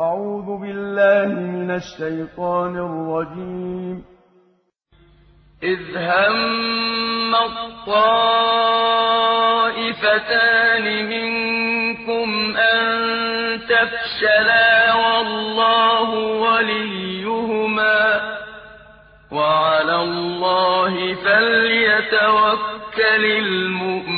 أعوذ بالله من الشيطان الرجيم. إذ هم الطائفتان منكم أن تفشلا والله وليهما وعلى الله فليتوكل المؤمنون.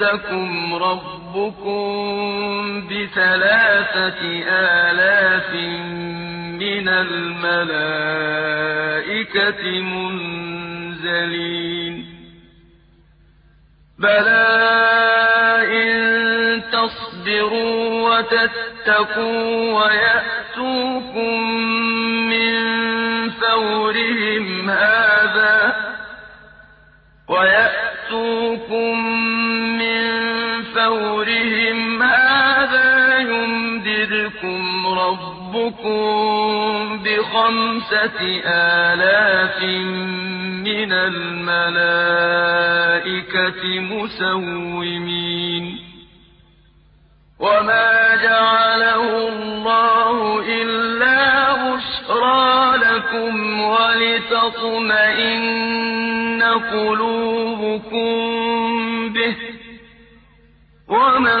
يُمِدَّكُمْ رَبُّكُم بِثَلَاثَةِ آلَافٍ مِّنَ الْمَلَائِكَةِ مُنزَلِينَ. بَلَىٰ إِن تَصْبِرُوا وَتَتَّقُوا وَيَأْتُوكُم مِّن فَوْرِهِمْ هَٰذَا يُمْدِدْكُمْ رَبُّكُم بِخَمْسَةِ آلَافٍ مِّنَ الْمَلَائِكَةِ مُسَوِّمِينَ وَمَا جَعَلَهُ اللَّهُ إِلَّا بُشْرَىٰ لَكُمْ وَلِتَطْمَئِنَّ قُلُوبُكُم بِهِ ۗ وَمَا